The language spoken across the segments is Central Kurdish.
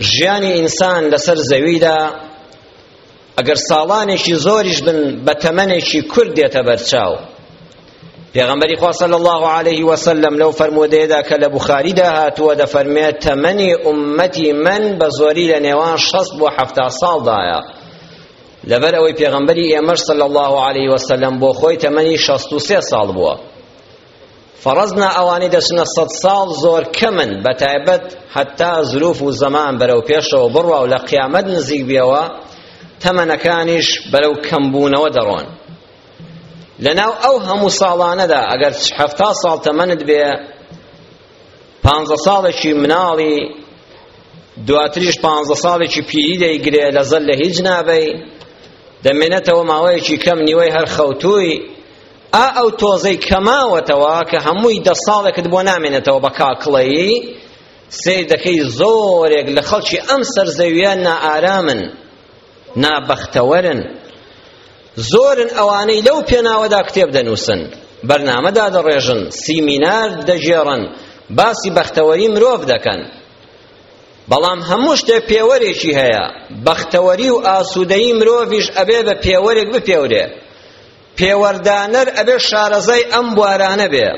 ژیانی ئینسان لەسەر زەویدا ئەگەر ساڵانێکی زۆریش بن بە تەمەنێکی کورت دێتە بەرچاو پێغەمبەری خوا صلی الله علیه وسلم لەو فەرمودەیەدا کە لە بوخاریدا هاتووە دەفەرمێت تەمەنی ئومەتی من بە زۆری لە نێوان شەست بۆ حەفتا ساڵدایە لەبەر ئەوەی پێغەمبەری ئێمەش صلی الله علیه وسلم بۆ خۆی تەمەنی شەست و سێ ساڵ بووە فەڕزنا ئەوانەی دەچنە سەد ساڵ زۆر کەمن بە تایبەت هەتا زروف و زەمان بەرەو پێشەوە بڕوا و لە قیامەت نزیک بێەوە تەمەنەکانیش بەرەو کەمبوونەوە دەڕۆن لەناو ئەو هەموو ساڵانەدا ئەگەر حەفتا ساڵ تەمەنت بێ پانزە ساڵێکی مناڵی دواتریش پانزە ساڵێکی پیری دەیگرێ لە زەل لە هیچ نابەی دەمێنێتەوە ماوەیەکی کەم نیوەی هەر خەوتووی ئا ئەو تۆزەی کە ماوەتەوە کە هەمووی دە ساڵێکت بۆ نامێنێتەوە بە کاکڵەیی سیر دەکەی زۆرێک لە خەڵکی ئەم سەرزەویە نائارامن نابەختەوەرن زۆرن ئەوانەی لەو پێناوەدا کتێب دەنووسن بەرنامە دادەڕێژن سیمینار دەگێڕن باسی بەختەوەری مرۆڤ دەکەن بەڵام هەموو شتێ پێوەرێکی هەیە بەختەوەری و ئاسوودەیی مرۆڤیش ئەبێ بە پێوەرێک بپێورێ پێوەردانەر ئەبێ شارەزای ئەم بوارانە بێ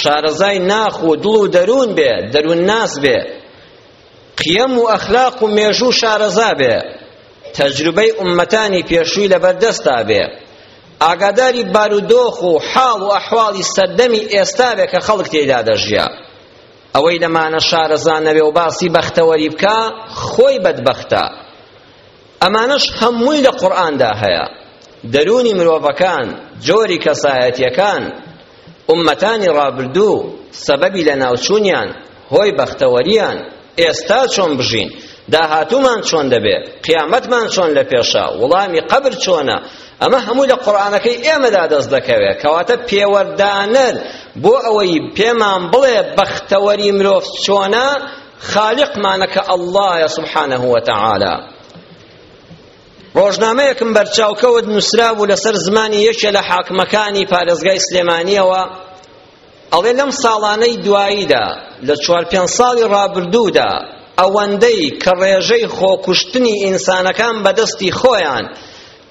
شارەزای ناخ و دڵ و دەروون بێ دەروون ناس بێ قیەم و ئەخلاق و مێژوو شارەزا بێ تەجروبەی ئومەتانی پێشووی لەبەردەستا بێ ئاگاداری بارودۆخ و حاڵ و ئەحواڵی سەردەمی ئێستا بێ کە خەڵک تێدا دەژیا ئەوەی لەمانە شارەزانەوێ و باسی بەختەوەری بکە خۆی بەدبەختە ئەمانەش هەمووی لە قورئاندا هەیە دەروونی مرۆڤەکان جۆری کەسایەتیەکان ئومەتانی ڕابردوو سەبەبی لە ناوچوونیان هۆی بەختەوەریان ئێستا چۆن بژین داهاتومان چۆن دەبێ قیامەتمان چۆن لە پێشە وڵامی قەبر چۆنە ئەمە هەموو لە قورآانەکەی ئێمەدا دەست دەکەوێت کەواتە پێوەردانەر بۆ ئەوەی پێمان بڵێ بەختەوەری مرۆڤ چۆنە خالقمانە کە اللە سبحانه وتعالی ڕۆژنامەیەکم بەرچاوکەوت نووسرابوو لەسەر زمانی یەکێ لە حاکمەکانی پارێزگای سلێمانیەوە ئەڵێ لەم ساڵانەی دواییدا لە چوار پێنج ساڵی ڕابردوودا ئەوەندەی کە ڕێژەی خۆکوشتنی ئینسانەکان بەدەستی خۆیان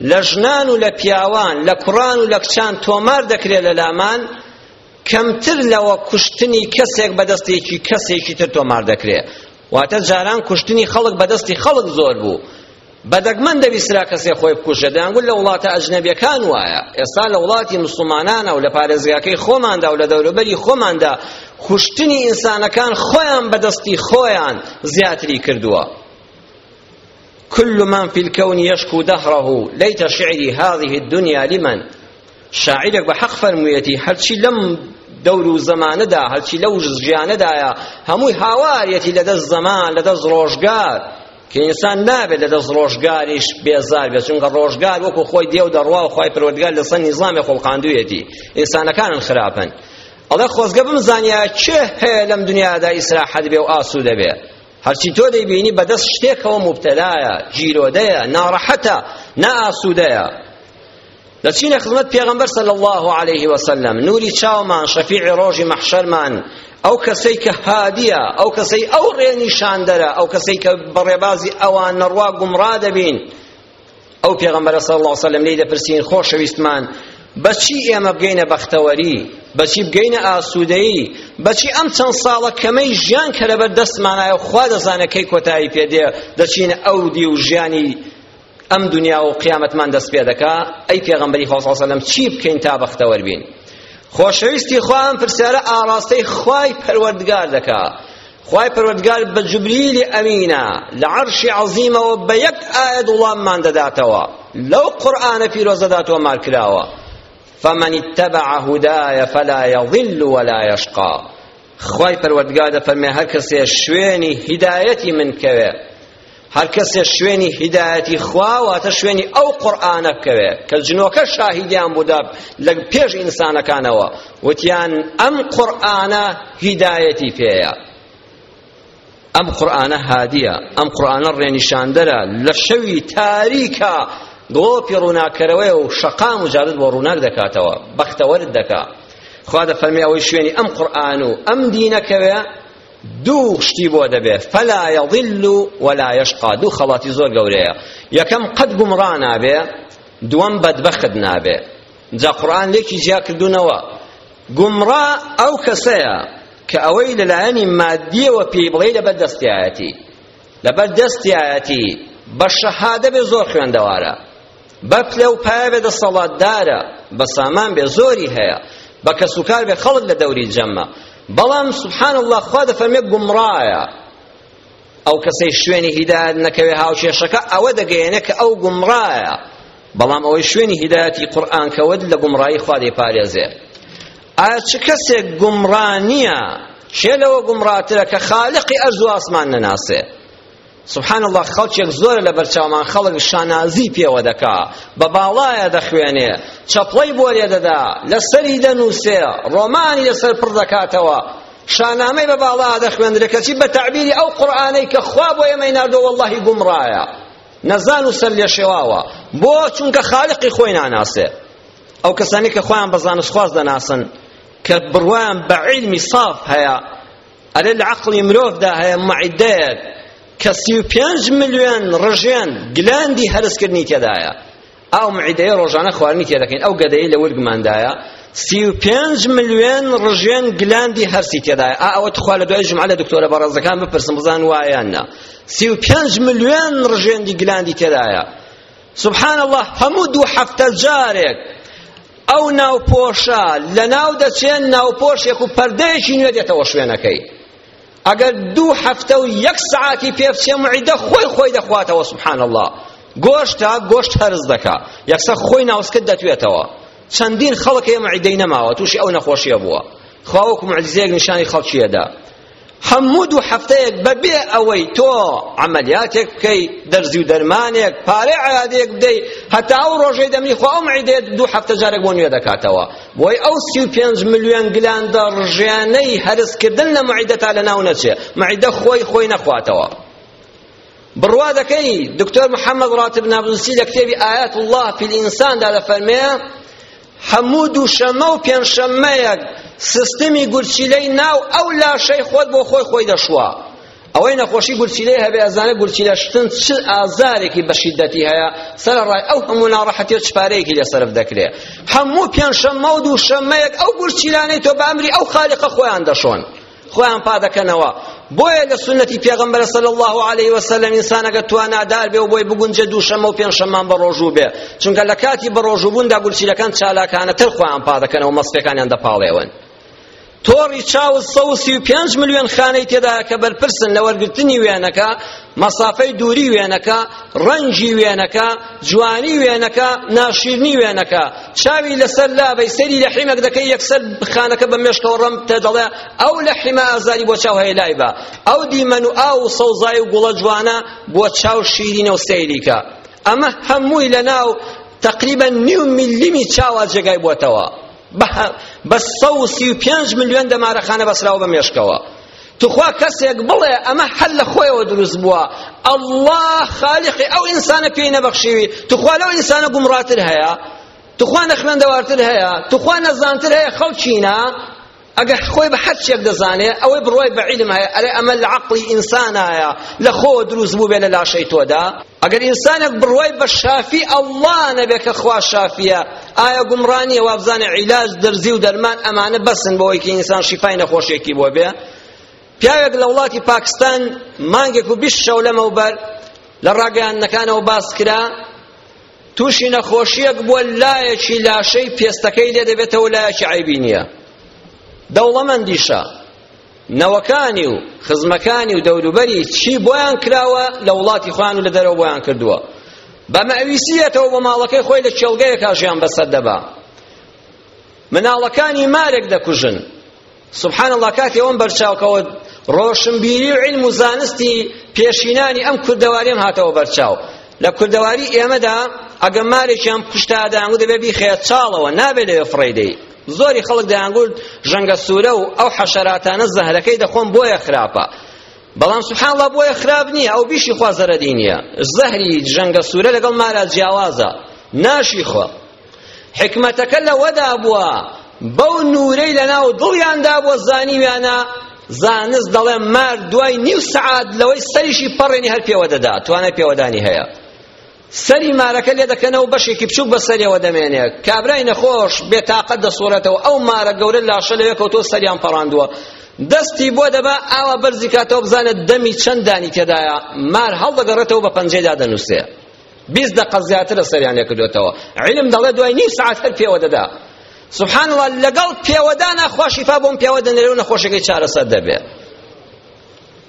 لە ژنان و لە پیاوان لە کوڕان و لە کچان تۆمار دەکرێت لە لامان کەمتر لەوە کوشتنی کەسێک بە دەستێکی کەسێکی تر تۆمار دەکرێ واتە جاران کوشتنی خەڵک بە دەستی خەڵک زۆر بوو بەدەگمەن دەبیسرا کەسێ خۆی بکوژە دەیانگول لە وڵاتە ئەجنەبیەکان وایە ئێستا لە وڵاتی مسلمانانە و لە پارێزگاکەی خۆماندا و لە دەوروبەری خۆماندا کوشتنی ئینسانەکان خۆیان بەدەستی خۆیان زیاتری کردووە کل من فی الکون یشکو دهره لیت شعری هذه الدنیا لمن شاعیرێک بە حەق فەرموویەتی هەرچی لەم دەور و زەمانەدا هەرچی لەو ژیانەدایە هەمووی هاوارەتی لەدەست زەمان لەدەست ڕۆژگار کە ئینسان نابێت لەدەست ڕۆژگاریش بێزار بێت چونکە ڕۆژگار وەکو خۆی دێو دەڕوا و خۆی پەروەردگار لەسەر نیزامی خوڵقاندوویەتی ئینسانەکانن خراپن ئەڵێ خۆزگە بمزانیا چێ هەیە لەم دنیادا ئیسراحەت بێ و ئاسوودە بێ هەرچی تۆ دەیبینی بەدەست شتێکەوە مبتەلایە گیرۆدەیە ناڕەحەتە نائاسوودەیە دەچینە خزمەت پێغەمبەر صلی الله علیه وسلم نوری چاومان شەفیع ڕۆژی مەحشەرمان ئەو کەسەی کە هادیە ئەو کەسەی ئەو ڕێنیشاندەرە ئەو کەسەی کە بەڕێبازی ئەوان نەڕوا گومڕا دەبین ئەو پێغەمبەرە صلی الله علیه وسلم لێی دەپرسین خۆشەویستمان بەچی ئێمە بگەینە بەختەوەری بەچی بگەینە ئاسوودەیی بەچی ئەم چەند ساڵە کەمەی ژیان کە لەبەر دەستمانایە خوا دەزانە کەی کۆتایی پێدێ دەچینە ئەو دی و ژیانی ئەم دنیا و قیامەتمان دەست پێ دەکا ئەی پێغەمبەری خوا صلی الله چی بکەین تا بەختەوەر بین خۆشەویستی خوا ئەم پرسیارە ئاراستەی خوای پەروەردگار دەکا خوای پەروەردگار بە جبریلی ئەمینە لە عەرشی عەزیمەوە بە یەک ئایەت وڵاممان دەداتەوە لەو قورئانە پیرۆزەدا تۆمار کراوە فمن اتبع هداي فلا يضل ولا يشقى خوای پەروەردگار دەفەرمێ هەر کەسێ شوێنی هیدایەتی من کەوێ هەر کەسێ شوێنی هیدایەتی خوا واتە شوێنی ئەو قورئانە بکەوێ کە جنۆکە شاهیدیان بوودا لە پێش ئینسانەکانەوە وتیان ئەم قورئانە هیدایەتی پێیە ئەم قورئانە هادیە ئەم قورئانە ڕێنیشاندەرە لە شەوی تاریکە گڵۆپی ڕووناکەرەوەی و شەقام و جادت بۆ ڕووناک دەکاتەوە بەختەوەرت دەکا خوا دەفەرمی ئەوەی شوێنی ئەم قورئان و ئەم دینەکەوێ دوو شتی بۆ دەبێ فلا یضل ولا یشقا دوو خەڵاتی زۆر گەورەیە یەکەم قەت گومڕا نابێ دووەم بەدبەخت نابێ جا قورئان لێکی جیا کردوونەوە گومڕا ئەو کەسەیە کە ئەوەی لەلایەنی مادیەوە پێی بڵێ لەبەر دەستیایەتی لەبەر دەستیایەتی بە شەهادە بێ زۆر خوێندەوارە بە پلە و پایە بێ دەسەڵاتدارە بە سامان بێ زۆری هەیە بە کەس و کار بێ خەڵک لە دەوری جەمە بەڵام سبحان الله خوا دەفەرمێ گومڕایە ئەو کەسەی شوێنی هیدایەت نەکەوێ هاوکێشەکە ئەوە دەگەیەنێ کە ئەو گومڕایە بەڵام ئەوەی شوێنی هیدایەتی قورئان کەوت لە گومڕایی خوا دەیپارێزێ ئایا چ کەسێک گومڕا نییە شێ لەوە گومڕاترە کە خالقی ئەرز و ئاسمان نەناسێ سبحان اللە خەڵکێک زۆرە لە بەرچاومان خەڵک شانازی پێوە دەکا بە باڵایە دەخوێنێ چەپڵەی بۆ لێ دەدا لەسەری دەنووسێ ڕۆمانی لەسەر پڕ دەکاتەوە شانامەی بە باڵا دەخوێندرێ کەچی بە تەعبیری ئەو قورئانەی کە خوا بۆ ئێمەی ناردۆ وەڵڵاهی گومڕایە نەزان و سەر لێشێواوە بۆ چونکە خالقی خۆی ناناسێ ئەو کەسانی کە خۆیان بە زانستخواز دەناسن کە بڕوایان بە عیلمی ساف هەیە ئەرێ لە عەقڵی مرۆڤدا هەیە مەعیدەیەک کە سی و پێنج ملیۆن ڕژێن گلاندی هەرسکردنی تێدایە ئەو معیدەیە ڕۆژانە خواردنی تێ دەکەین ئەو گەدەی لە ورگماندایە سی و پێنج ملیۆن ڕژێن گلاندی هەرسی تێدایە ئا ئەوە تخوا لە دوای جمعە لە دکتۆرە بەڕێزەکان بپرسم بزان وایان نا سی و پێنج ملیۆن ڕژێندی گلاندی تێدایە سبحان اللە هەموو دوو هەفتە جارێک ئەو ناوپۆشە لەناو دەچێن ناوپۆشێک و پەردەیەکی نوێ دێتەوە شوێنەکەی ئەگەر دوو هەفتە و یەک سعاتی پێ بچێ معیدە خۆی خۆی دەخواتەوە سبحان اللە گۆشتە گۆشت هەرز دەکا یەکسە خۆی ناوسکت دەتوێتەوە چەندین خەڵک هەیە معیدەی نەماوە تووشی ئەو نەخۆشیە بووە خواوەکو معجزەیەک نیشانی خەڵکیەدا هەموو دوو هەفتەیەک بەبێ ئەوەی تۆ عملیاتێک بکەی دەرزی و دەرمانێک پارەی عیادەیەک بدەی هەتا ئەو ڕۆژەی دەمری خۆ ئەو معیدەیە دوو هەفتە جارێک بۆ نوێ دەکاتەوە بۆی ئەو سی و پێنج ملیۆن گلاندە ڕژێنەی هەرسکردن لە معیدە تا لەناو نەچێ معیدە خۆی خۆی نەخواتەوە بڕوا دەکەی دکتۆر محەممەد ڕاتب نابلسی لە کتێبی ئایات الله فی الئینساندا دەفەرمێ هەموو دووشەمە و پێنجشەممەیەک سیستمی گورچیلەی ناو ئەو لاشەی خۆت بۆ خۆی خۆی دەشوە ئەوەی نەخۆشی گورچیلەی هەبێ ئەزانێ گورچیلە شتن چ ئازارێکی بە شیدەتی هەیە سەرەڕای ئەو هەموو ناڕەحەتی و چپارەیەکی لێ سەرف دەکرێ هەموو پێنجشەممە و دووشەممەیەک ئەو گورچیلانەی تۆ بە ئەمری ئەو خالیقە خۆیان دەشۆن خۆیان پا دەکەنەوە بۆیە لە سنەتی پێغەمبەر صلی الله علیه و سلم ئینسان ئەگەر توانادار بێ و بۆی بگونجێ دووشەممە و پێنجشەممان بە ڕۆژوو بێ چونکە لە کاتی بە ڕۆژووبووندا گورچیلەکان چالاکانەتر خۆیان پا دەکەنەوە مەسکەکانیان دەپاڵێون تۆڕی چاوز سەوسی و پێنج ملیۆن خانەی تێدایە کە بەرپرسن لە وەرگرتنی وێنەکە مەسافەی دووری وێنەکە، ڕەنگی وێنەکە، جوانی وێنەکە، ناشیرنی وێنەکە، چاوی لەسەر لابەی سەیری لەحیمەک دەکەی یەکسەر خانەکە بە مێشکەوە ڕەم بکە دەڵێ ئەو لەحیمە ئازاری بۆ چاو هەیە لای بە، ئەو دیمەن و ئاو و سەوزای و گوڵە جوانە بۆ چاو شیرینە و سەیری کە. ئەمە هەمووی لەناو تقریبا نیو ملیمی چاوا جێگای بۆتەوە بە سەد و سی و پێنج ملیۆن دەمارەخانە بەسراوە بە مێشکەوە توخوا کەسێک بڵێ ئەمە هەر لە خۆیەوە دروست بووە ئەڵڵا خالیقی ئەو ئینسانە پێی نەبەخشیوی توخوا لەو ئینسانە گومڕاتر هەیە توخوا نەخوێندەوارتر هەیە توخوا نەزانتر هەیە خەڵچینە ئەگە خۆی بە هەر چێک دەزانێ ئەوەی بڕوای بە عیلم هەیە ئەرێ ئەمە لە عەقڵی ئینسانایە لە خۆوە دروست بوو بێ لە لاشەی تۆدا ئەگەر ئینسانێک بڕوای بە شافی ئەڵڵا نەبێ کە خوا شافیە ئایا گومڕا نییە وا بزانێ عیلاج دەرزی و دەرمان ئەمانە بەسن بۆ ئەوەیکە ئینسان شیفای نەخۆشیەکی بۆ بێ پیاوێک لە وڵاتی پاکستان مانگێک و بیست شەو لەمەوبەر لە ڕاگەیاندنەکانەوە باس کرا تووشی نەخۆشیەک بووە لایەکی لاشەی پێستەکەی لێ دەبێتەوە لایەکی عیبی نییە دەوڵەمەندیشە نەوەکانی و خزمەکانی و دەوروبەری چی بۆیان کراوە لە وڵاتی خۆیان و لە دەرەوە بۆیان کردووە بە مەویسیەتەوە بە ماڵەکەی خۆی لە کێڵگەیەکا ژیان بەسەر دەبا مناڵەکانی مارێک دەکوژن سبحان الله کاتی ئەوم بەرچاوکەوە ڕۆشنبیری و علم و زانستی پێشینانی ئەم کوردەواریم هاتەوە بەرچاو لە کوردەواری ئێمەدا ئەگەر مارێکیان کوشتادان و دەبێ بیخەیە چاڵەوە نابێ لەوێ فڕێدەی زۆری خەڵک دەیانگوت ژەنگە سوورە و ئەو حەشەراتانە زەهرەکەی دەخۆن بۆیە خراپە بەڵام سبحان الله بۆیە خراپ نییە ئەو بیشی خوا زەرەری نییە زەهری ژەنگە سوورە لەگەڵ مارا جیاوازە ناشی خۆ حکمەتەکە لەوەدا بووە بەو نورەی لەناو دڵیاندا بووە زانیویانە زانست دەڵێ مار دوای نیو سعات لەوەی سەریشی پەڕێنی هەر پێوە دەدا توانای پێوەدانی هەیە سەری مارەکە لێ دەکەنەوە بەشێکی بچووک بە سەرێەوە دەمێنێ کابرای نەخۆش بێتاقەت دەسوڕێتەوە ئەو مارە گەورە لاشە لەوێ کەوتەوە سەریان پەڕاندووە دەستی بۆ دەبا ئاوا بەرزی کاتەوە بزانێت دەمی چەند دانی تێدایە مار هەڵدەگەڕێتەوە بە پەنجەیدا دەنووسێ بیست دەقە زیاترە سەریان لێ کردوێتەوە عیلم دەڵێ دوای نیو سعات هەر پێوە دەدا سبحان الله لەگەڵ پێوەدانا خوا شیفا بۆم پێوە دەنێرێ و نەخۆشەکەی چارەسەر دەبێ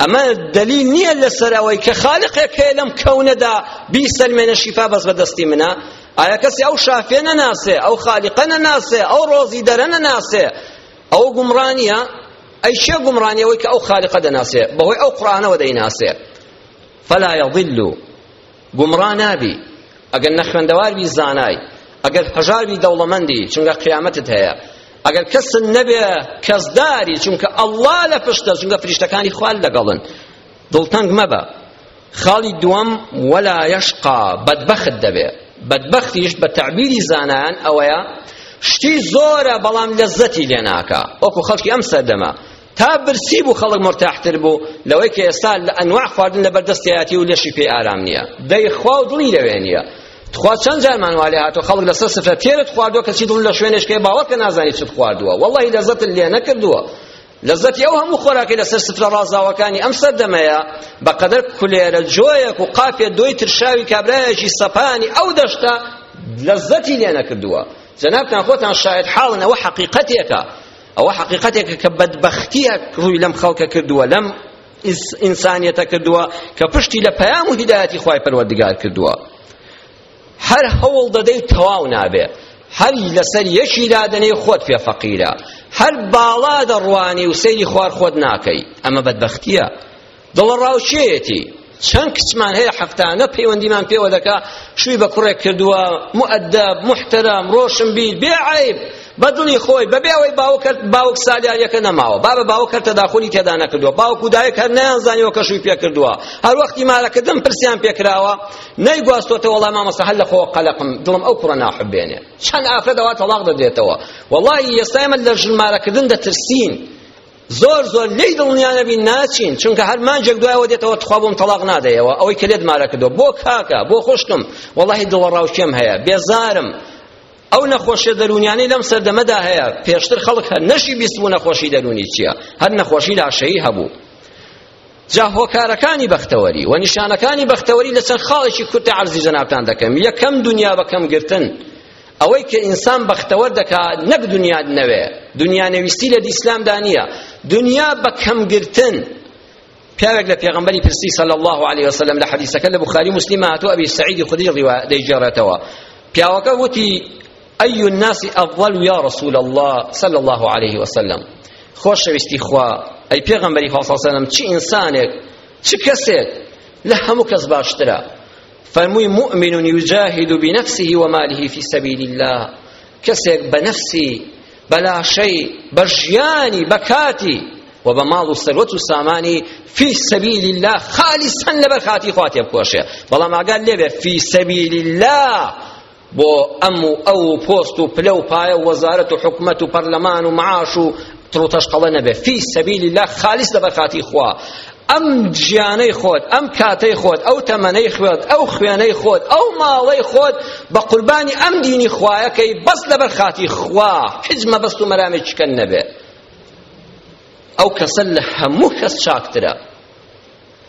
ئەمە دەلیل نییە لەسەر ئەوەی کە خالقێک هەیە لەم کەونەدا بیسەلمێنە شیفا بەس بەدەستی منە ئایا کەسی ئەو شافێ نەناسێ ئەو خالیقە نەناسێ ئەو ڕۆزی دەرە نەناسێ ئەو گومڕانیە ئەی چێ گومڕانیە ئەوەی کە ئەو خالیقە دەناسێ بەهۆی ئەو قڕانەوە دەیناسێ فلا يضل گومڕا نابی ئەگەر نەخوێندەوار بی زانای ئەگەر هەژار بی دەوڵەمەندی چونکە قیامەتت هەیە ئەگەر کەست نەبێ کەسداری چونکە ئەڵڵا لە پشتە چونکە فریشتەکانی خوا لەگەڵن دڵتەنگ مەبە خاڵی دووەم وەلا یەشقا بەدبەخت دەبێ بەدبەختیش بە تەعبیری زانایان ئەوەیە شتی زۆرە بەڵام لەزەتی لێ ناکا وەکو خەڵکی ئەم سەردەمە تا برسی بوو خەڵک مرتاحتر بوو لەوەی کە ئێستا لە ئەنواع خواردن لەبەر دەستیایەتی و لەشی پێ ئارام نییە دەی خوا و دڵی لەوێ نییە تخوا چەند جارمان والێ هاتو خەڵک لەسەر سفرە تێرت خواردووە کەچی دڵ لە شوێنێشکێ باوەڕ کە نازانی چت خواردووە وەڵڵەهی لەزەتت لێ نەکردووە لەزەتی ئەو هەموو خۆراکی لەسەر سفرە ڕازاوەکانی ئەم سەردەمەیە بەقەدەر کولێرە جۆیەک و قاپێ دۆی ترشاوی کابرایەکی سەپانی ئەو دەشتە لەزەتی لێ نەکردووە جەنابتان خۆتان شاید حاڵن ئەوە حەقیقەتێکە ئەوە حەقیقەتێکە کە بەدبەختیە ڕووی لەم خەڵکە کردووە لەم ئینسانیەتە کردووە کە پشتی لە پەیام و هیدایەتی خوای پەروەردگار کردووە هەر هەوڵ دەدەی تەواو نابێ هەر لەسەر یەکی دادنەی خۆت پێ فەقیرە هەر باڵا دەڕوانی و سەیری خوار خۆت ناکەی ئەمە بەدبەختیە دڵەڕاوکێیەتی چەند کچمان هەیە حەفتانە پەیوەندیمان پێوە دەکا شووی بە کوڕێک کردووە مؤدب محترم ڕۆشنبیر بێ عیب بە دڵی خۆی بەبێ ئەوەی باوکرد باوک سالیاریەکە نەماوە بابە باوکەر تەداخلی تێدا نەکردووە باوک و دایک هەر نەیانزانیەوە کە شووی پێکردووە هەر وەختی مارەکردن پرسیان پێکراوە نەیگواستۆتە وەڵا مامەسە هەر لە خۆ قەلەقم دڵم ئەو کوڕە ناحب بێنێ چەند ئافرەت ئەوە تەڵاق دەدرێتەوە وەڵی ئێستا ئێمە لە ژمارەکردن دەترسین زۆر زۆر لێی دڵنیا نەبین ناچین چونکە هەر مانجێک دوایەوە دێتەوە تخوا بۆم تەڵاق نادەیەوە ئەوەی کە لێت مارە کردو بۆ کاکە بۆ خوشکم وەڵاهی دڵەڕاوکێم هەیە بێزارم ئەو نەخۆشیە دەرونیانەی لەم سەردەمەدا هەیە پێشتر خەڵک هەر نەشی بیستبوو نەخۆشی دەرونی چییە هەر نەخۆشی لاشەیی هەبوو جا هۆکارەکانی بەختەوەری و نیشانەکانی بەختەوەری لە چەند خاڵێکی کورتە عەرزی جەنابتان دەکەم یەکەم دنیا بەکەم گرتن ئەوەی کە ئینسان بەختەوەر دەکات نەک دنیا نەوێ دنیا نەویستی لە ئیسلامدا نییە دنیا بەکەم گرتن پیاوێک لە پێغمبەری پرسی صلی الله علیه وسلم لە حدیثەکە لە بخاری مسلم هاتو ابي سعید خدری ڕیوا دەیگێڕێتەوە پیاوەکە وتی ئەی الناس ئەفضل یا رسول الله صلی الله علیه وسلم خۆشەویستی خوا ئەی پێغەمبەری خوا صلی الله علیه وسلم چ ئینسانێک چ کەسێک لە هەموو کەس باشترە فەرمووی مؤمن یجاهد بنفسه وماله في سبيل الله کەسێک بە نفسی بە لاشەی بە ژیانی بە کاتی و بە ماڵ و سەروەت و سامانی فی سەبیل الله خالیسەن لەبەر خاتی خوا تێبکۆشێ بەڵام ئاگات لێبێ فی سەبیل الله بۆ ئەم و ئەو و پۆست و پلە و پایە و وەزارەت و حکومەت و پەرلەمان و معاش و تڕوتەشقەڵە نەبێ فی سەبیلی لا خالیس لەبەر خاتی خوا ئەم ژیانەی خۆت ئەم کاتەی خۆت ئەو تەمەنەی خۆت ئەو خوێنەی خۆت ئەو ماڵەی خۆت بە قوربانی ئەم دینی خوایەکەی بەس لەبەر خاتی خوا هیچ مەبەست و مەرامێکی کەن نەبێت ئەو کەسە لە هەموو کەس چاکترە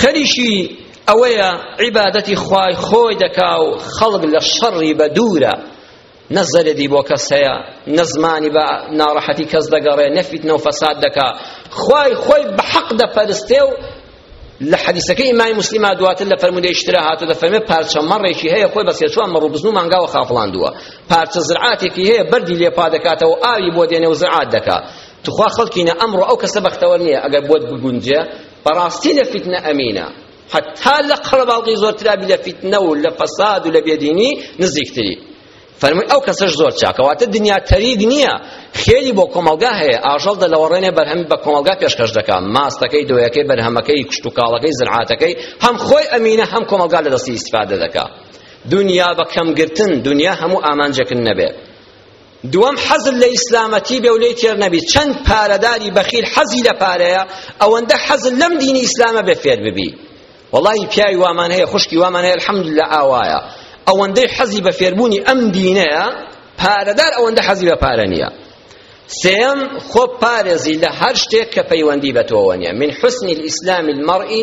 خەریکی ئەوەیە عیبادەتی خوای خۆی دەکا و خەڵک لە شەڕی بە دوورە نە زەرەدی بۆ کەس هەیە نە زمانی بە ناڕەحەتی کەس دەگەڕێ نە فیتنە و فەساد دەکا خوای خۆی بە حەق دەپەرستێ و لە حەدیسەکەی ئیمامی مسلمە دواتر لە فەرموودەی شترا هاتو دەفەرمێ پارچە مەڕێکی هەیە خۆی بە سێچوان مەڕ و بزن و مانگاوە خافڵاندووە پارچە زرعاتێکی هەیە بەردی لێپا دەکاتەوە ئاوی بۆ دێنێ و زرعات دەکات تخوا خەڵکینە ئەمڕۆ ئەو کەسە بەختەوە نییە ئەگەر بۆت بگونجێ بەڕاستی لە فیتنە ئەمینە حتا لە قەڵەباڵغی زۆرترا بی لە فیتنە و لە فەساد و لە بێدینی نزیکتری فەرمووی ئەو کەسەش زۆر چاکە واتە دنیا تەریک نییە خێری بۆ کۆمەڵگا هەیە ئاژەڵ دەلەوەڕێنێ بەرهەم بە کۆمەڵگا پێشکەش دەکات ماستەکەی دۆیەکەی بەرهەمەکەی کشتوکاڵەکەی زرعاتەکەی هەم خۆی ئەمینە هەم کۆمەڵگا لە دەستی ئیسفادە دەکات دنیا بە کەمگرتن دنیا هەموو ئامانجێکن نەبێت دووەم حەزت لە ئیسلامەتی بێ و لێی تێر نەبی چەند پارەداری بەخیل حەزی لە پارەیە ئەوەندە حەزت لەم دینی ئیسلامە بێ فێر ببی وەڵاهی پیاوی وامان هەیە خوشکی وامان هەیە الحەمدللە ئاوایە ئەوەندەی حەزی بە فێربوونی ئەم دینەیە پارەدار ئەوەندە حەزی بە پارە نییە سێم خۆ پارێزی لە هەر شتێک کە پەیوەندی بە تۆوە نیە من حسنی الئیسلام المەڕئی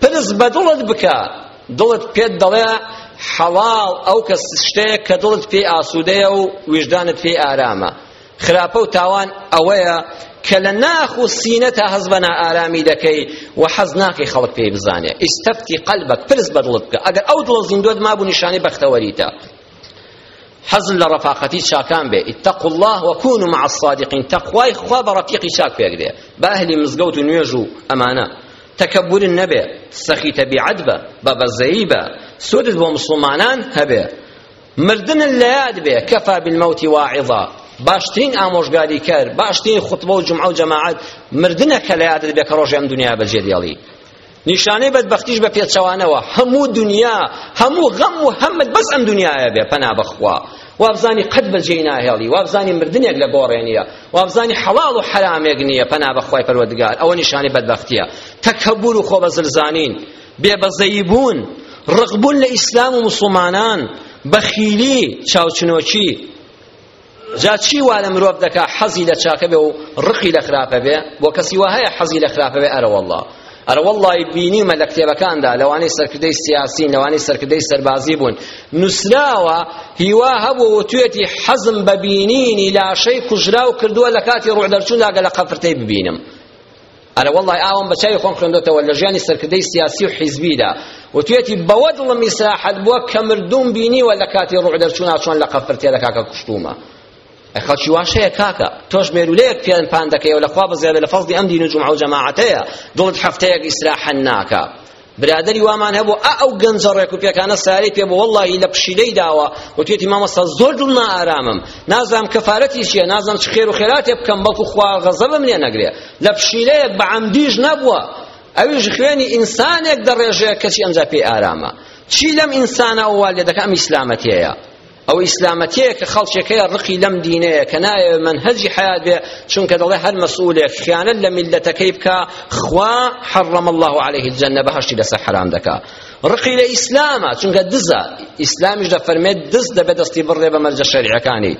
پرس بە دڵت بکە دڵت پێت دەڵێ حەڵاڵ ئەو کە شتەیە کە دڵت پێی ئاسوودەیە و ویژدانت پێی ئارامە خراپە و تاوان ئەوەیە کە لە ناخ و سینەتا هەز بە نائارامی دەکەی و حەز ناکەی خەڵک پێی بزانێ ئیستەفتی قەلبەک پرس بە دڵت بکە ئەگەر ئەو دڵە زیندوت مابوو نیشانەی بەختەوەریتە حەزل لە ڕەفاقەتی چاکان بێ اتقوا الله وكونوا مع الصادقين تقوای خوا بە ڕەفیقی چاک پێکرێ بە ئەهلی مزگەوت و نوێژ و ئەمانە تەکەبورت نەبێ سەخی تەبیعەت بە بە بەزەیی بە سوودت بۆ مسڵمانان هەبێ مردنت لە یاد بێ کەفا بالمەوتی واعظا باشترین ئامۆژگاری کەر باشترین خوتبە و جمعە و جەماعەت مردنە کە لە یادت بێ کە ڕۆژێ ئەم دنیا بەجێ دێڵی نیشانەی بەدبەختیش بە پێچەوانەوە هەموو دنیا هەموو غەم و هەمت بەس ئەم دنیاە بێ پەنا بەخوا وابزانی قەت بەجێی ناهێڵی وابزانی مردنێک لە گۆڕێنیە وابزانی حەڵاڵ و حەرامێک نییە پەنا بەخوای پەروەردگار ئەوە نیشانی بەدبەختیە تەکەبور و خۆبەزلزانین بێبەزەیی بوون ڕقبوون لە ئیسلام و مسلمانان بەخیلی چاوچنۆکی جا چی وا لە مرۆڤ دەکا حەزی لە چاکە بێ و ڕقی لە خراپە بێ بۆ کەسی وا هەیە حەزی لە خراپە بێ ئەرە والله ئەرە وەڵڵاهی بینیومە لە کتێبەکاندا لەوانەی سەرکردەی سیاسین لەوانەی سەرکردەی سەربازی بوون نووسراوە هیوا هەبوو وتوێتی حەزم بە بینینی لاشەی کوژراو کردووە لە کاتی ڕوعدەرچووندا گەلە قەفرتەی ببینم ئەرە وەڵڵاهی ئاوام بە چاوی خۆم خوێندۆتەوە لە ژیانی سەرکردەی سیاسی و حیزبیدا وتوێتی بەوە دڵم ئیسراحەت بووە کە مردووم بینیوە لە کاتی ڕوعدەرچوونا چۆن لە قەفرتێ لە کاکە کوشتومە خەڵکی واش هەیە کاکە تۆش مێرولەیەک پێن پان دەکەیەوە لە خوا بزیادە لە فەزلی ئەم دین و جمعە و جەماعەتەیە دڵت هەفتەیەک ئیسراحە ناکە برادری وامان هەبوو ئا ئەو گەنجە ڕێک و پێکانە سارەی پێ بۆ وەڵڵاهی لە پشیلەی داوە وتێتی مامۆستا زۆر دڵ نائارامم نازام کەفارەتی چییە نازم چ خێر و خێراتێ بکەم بەڵکو خوا غەزەبم لێ نەگرێ لە پشیلەیەک بە عەمدیش نەبووە ئەویش خوێنی ئینسانێک دەڕێژێ کەچی ئەمجا پێی ئارامە چی لەم ئینسانە ئەووا لێ دەکە ئەم ئیسلامەتیەیە ئەوە ئیسلامەتیەیە کە خەڵکێک هەیە ڕقی لەم دینەیە کە نایە منهەجی حەیات بێ چونکە دەڵێ هەر مەسئولێک خیانەت لە میللەتەکەی بکا خوا حرم الله عليه الجنە بەهەشتی لەسەر حەرام دەکا ڕقی لە ئیسلامە چونکە دزە ئیسلامیش دەفەرمێت دز دەبێت دەستی بڕێ بە مەرجە شەریعەکانی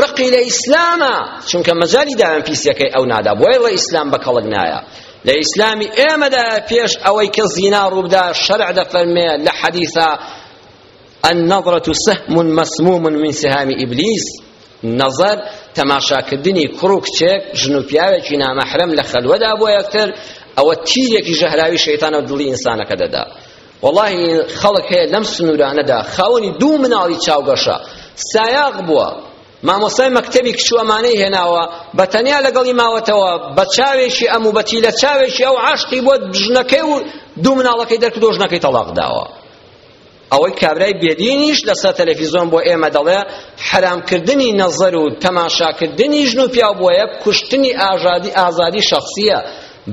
ڕقی لە ئیسلامە چونکە مەجالی دایان پیسەکەی ئەو نادا بۆیە ڵە ئیسلام بە کەڵک نایە لە ئیسلامی ئێمەدا پێش ئەوەی کە زینا ڕووبدا شەرع دەفەرمێ لە حەدیثە النظرة سهم مسموم من سهام إبليس نظر تەماشاکردنی کوڕ و کچێک ژن و پیاوێکی نامەحرەم لە خەلوەدا بۆ یەکتر ئەوە تیرێکی ژەهراوی شەیتانە دڵی ئینسانەکە دەدا وەڵاهی خەڵک هەیە لەم سنوورانەدا خاوەنی دوو مناڵی چاوگەشە سایاق بووە مامۆستای مەکتەبی کچوو ئەمانەی هێناوە بە تەنیا لەگەڵی ماوەتەوە بە چاوێکی ئەم و بەتی لە چاوێکی ئەو عاشقی بۆ ژنەکەی و دوو مناڵەکەی دەرکردۆ ژنەکەی تەڵاق داوە ئەوەی کابرای بێدینیش لەسەر تەلەفیزۆن بۆ ئێمە دەڵێ حەرامکردنی نەزەر و تەماشاکردنی ژن و پیاو بۆیە کوشتنی ئازادی ئازادی شەخصیە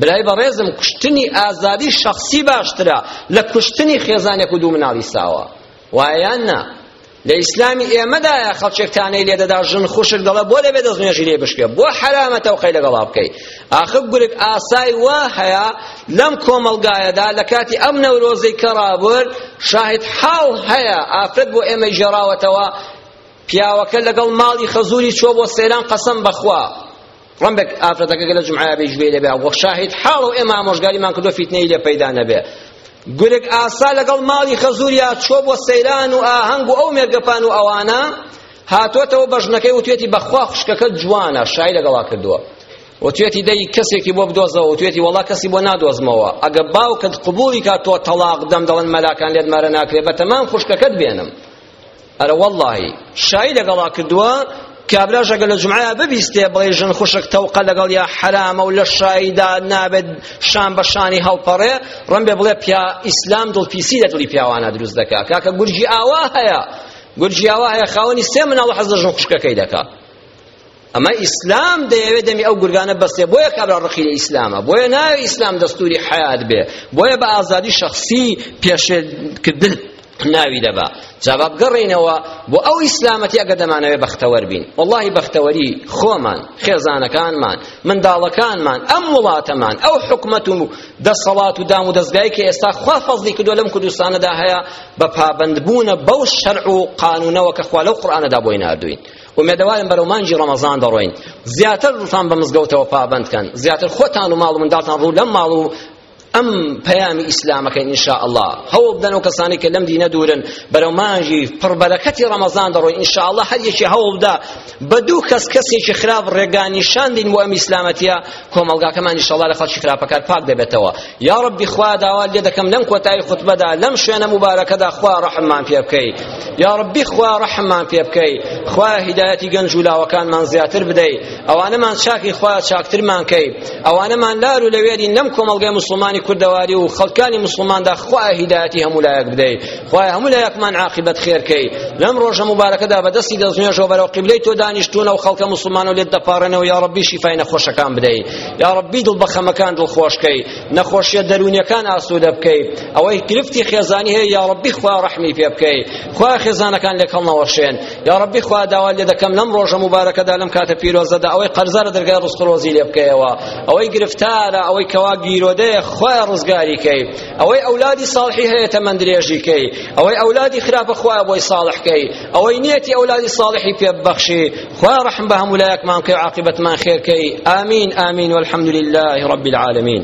برای بەڕێزم کوشتنی ئازادی شەخصی باشترە لە کوشتنی خێزانێک و دوو مناڵی ساوە وایان نا لە ئیسلامی ئێمەدایە خەڵکێک تانەی لێدەدا ژن خوشک دەڵێ بۆ دەبێت دەستنوێژی لێ بشکێ بۆ حەرامەتە و قەی لەگەڵا بکەی ئاخر گورگ ئاسای وا هەیە لەم کۆمەڵگایەدا لە کاتی ئەم نەورۆزەی کە ڕابرد شاهد حاڵ هەیە ئافرەت بۆ ئێمەی ژێراوەتەوە پیاوەکە لەگەڵ ماڵی خەزوری چووە بۆ سەیران قەسەم بەخوا ڕەمبێک ئافرەتەکە گەلە جمعە بێ جوێ لەبێ وە شاهد حاڵ و ئێمە ئامۆژگاریمان کردو فیتنەی لێ پەیدا نەبێ گورگ ئاسا لەگەڵ ماڵی خەزوریا چووە بۆ سەیران و ئاهەنگ و ئەو مێرگەپان و ئەوانە هاتۆتەوە بەژنەکەی وتوێتی بەخوا خوشکەکە جوانە شای لەگەڵا کردووە وتوێتی دەی کەسێکی بۆ بدۆزەوە وتوێتی وەڵا کەسی بۆ نادۆزمەوە ئەگە باوکت قبولی کا تۆ تەڵاق دەم دەڵن مەلاکان لێت مارە ناکرێ بە تەمام خوشکەکەت بێنم ئەرە وەڵڵاهی شای لەگەڵا کردووە کابراش ئەگەر لە جمعەیە ببیستێ بڵێ ژن خوشک تەوقە لەگەڵ یا حەرامە و لە شایدا نابێت شان بە شانی هەڵپەڕێ ڕەمبێ بڵێ پیا ئیسلام دڵپیسی لە دڵی پیاوانە دروست دەکا کاکە گورجی ئاوا هەیە گوت جیاوا هەیە خاوەنی سێ مناڵ حەز لە ژن خوشکەکەی دەکا ئەمە ئیسلام دەیەوێت دەمی ئەو گورگانە بەستێ بۆیە کابرا ڕقی لە ئیسلامە بۆیە ناوی ئیسلام دەستوری حیات بێ بۆیە بە ئازادی شخصی پێشێکردن ناوی دەبا جابا بگەڕینەوە بۆ ئەو ئیسلامەتی ئەگە دەمانەوێ بەختەوەر بین واللهی بەختەوەری خۆمان خێزانەکانمان منداڵەکانمان ئەم وڵاتەمان ئەو حکومەت و دەسەڵات و دام و دەستگای کە ئێستا خوا فەزلی کردو لەم کوردستانەدا هەیە بە پابەندبوونە بەو شەرع و قانونەوە کە خوا لەو قورئانەدا بۆی ناردوین ئومێدەوارم بەرەو مانجی ڕەمەزان دەڕۆین زیاتر ڕوتان بە مزگەوتەوە پابەند کەن زیاتر خۆتان و ماڵ و منداڵتان ڕوو لەم ماڵ و ئەم پەیامی ئیسلامەکەی انشاء الله هەوڵ بدەن و کەسانی کە لەم دینە دوورن بەرەو مانجی پڕبەرەکەتی ڕەمەزان دەڕۆین انشاء الله هەر یەکی هەوڵ بدا بە دوو کەس کەسێکی خراپ ڕێگا نیشاندین بۆ ئەم ئیسلامەتیە کۆمەڵگاکەمان ئیشەڵا لە خەڵکی خراپەکار پاک دەبێتەوە یا ڕەبی خوا داوا لێ دەکەم لەم کۆتایی خوتبەدا لەم شوێنە مبارەکەدا خوا ڕەحممان پێ بکەی یا ڕەبی خوا ڕەحممان پێ بکەی خوا هیدایەتی گەنج و لاوەکانمان زیاتر بدەی ئەوانەمان چاکی خوا چاکترمان کەی ئەوانەمان لار و لەوێرین لەم کۆمەڵگای مسلمانی کوردەواری و خەڵکانی مسلماندا خوا هیدایەتی هەموو لایەک بدەی خوایە هەموو لایەکمان عاقبەت خێر کەی لەم ڕۆژە مبارەکەدا بە دەستی دەستنوێژەوە بەرەو قیبلەی تۆ دانیشتوونە و خەڵکە موسڵمانە و لێت دەپاڕێنەوە یا ڕەبی شیفای نەخۆشەکان بدەی یا ڕەبی دڵ بە خەمەکان دڵخۆش کەی نەخۆشیە دەروونیەکان ئاسوودە بکەی ئەوەی گرفتی خێزانی هەیە یا ڕەبی خوا ڕەحمی پێ بکەی خوا خێزانەکان لێک هەڵنەوەشێن یا ڕەبی خوا داوا لێ دەکەم لەم ڕۆژە مبارەکەدا لەم کاتە پیرۆزەدا ئەوەی قەرزارە دەرگای ڕزق ڕۆزی لێ بکەیەوە ئەوەی گرفتارە ئەوەی کەوا گیرۆدەیە خوای ڕزگاری کەی ئەوەی ئەولادی ساڵحی هەیە تەمەن درێژی کەی ئەوەی ئەولادی خراپە خوایە بۆی ساڵح کەی ئەوەی نیەتی ئەولادی ساڵحی پێ ببەخشی خوا ڕەحم بە هەموو لایەکمان کەی عاقبەتمان خێر کەی ئامین ئامین والحمد لله رب العالمین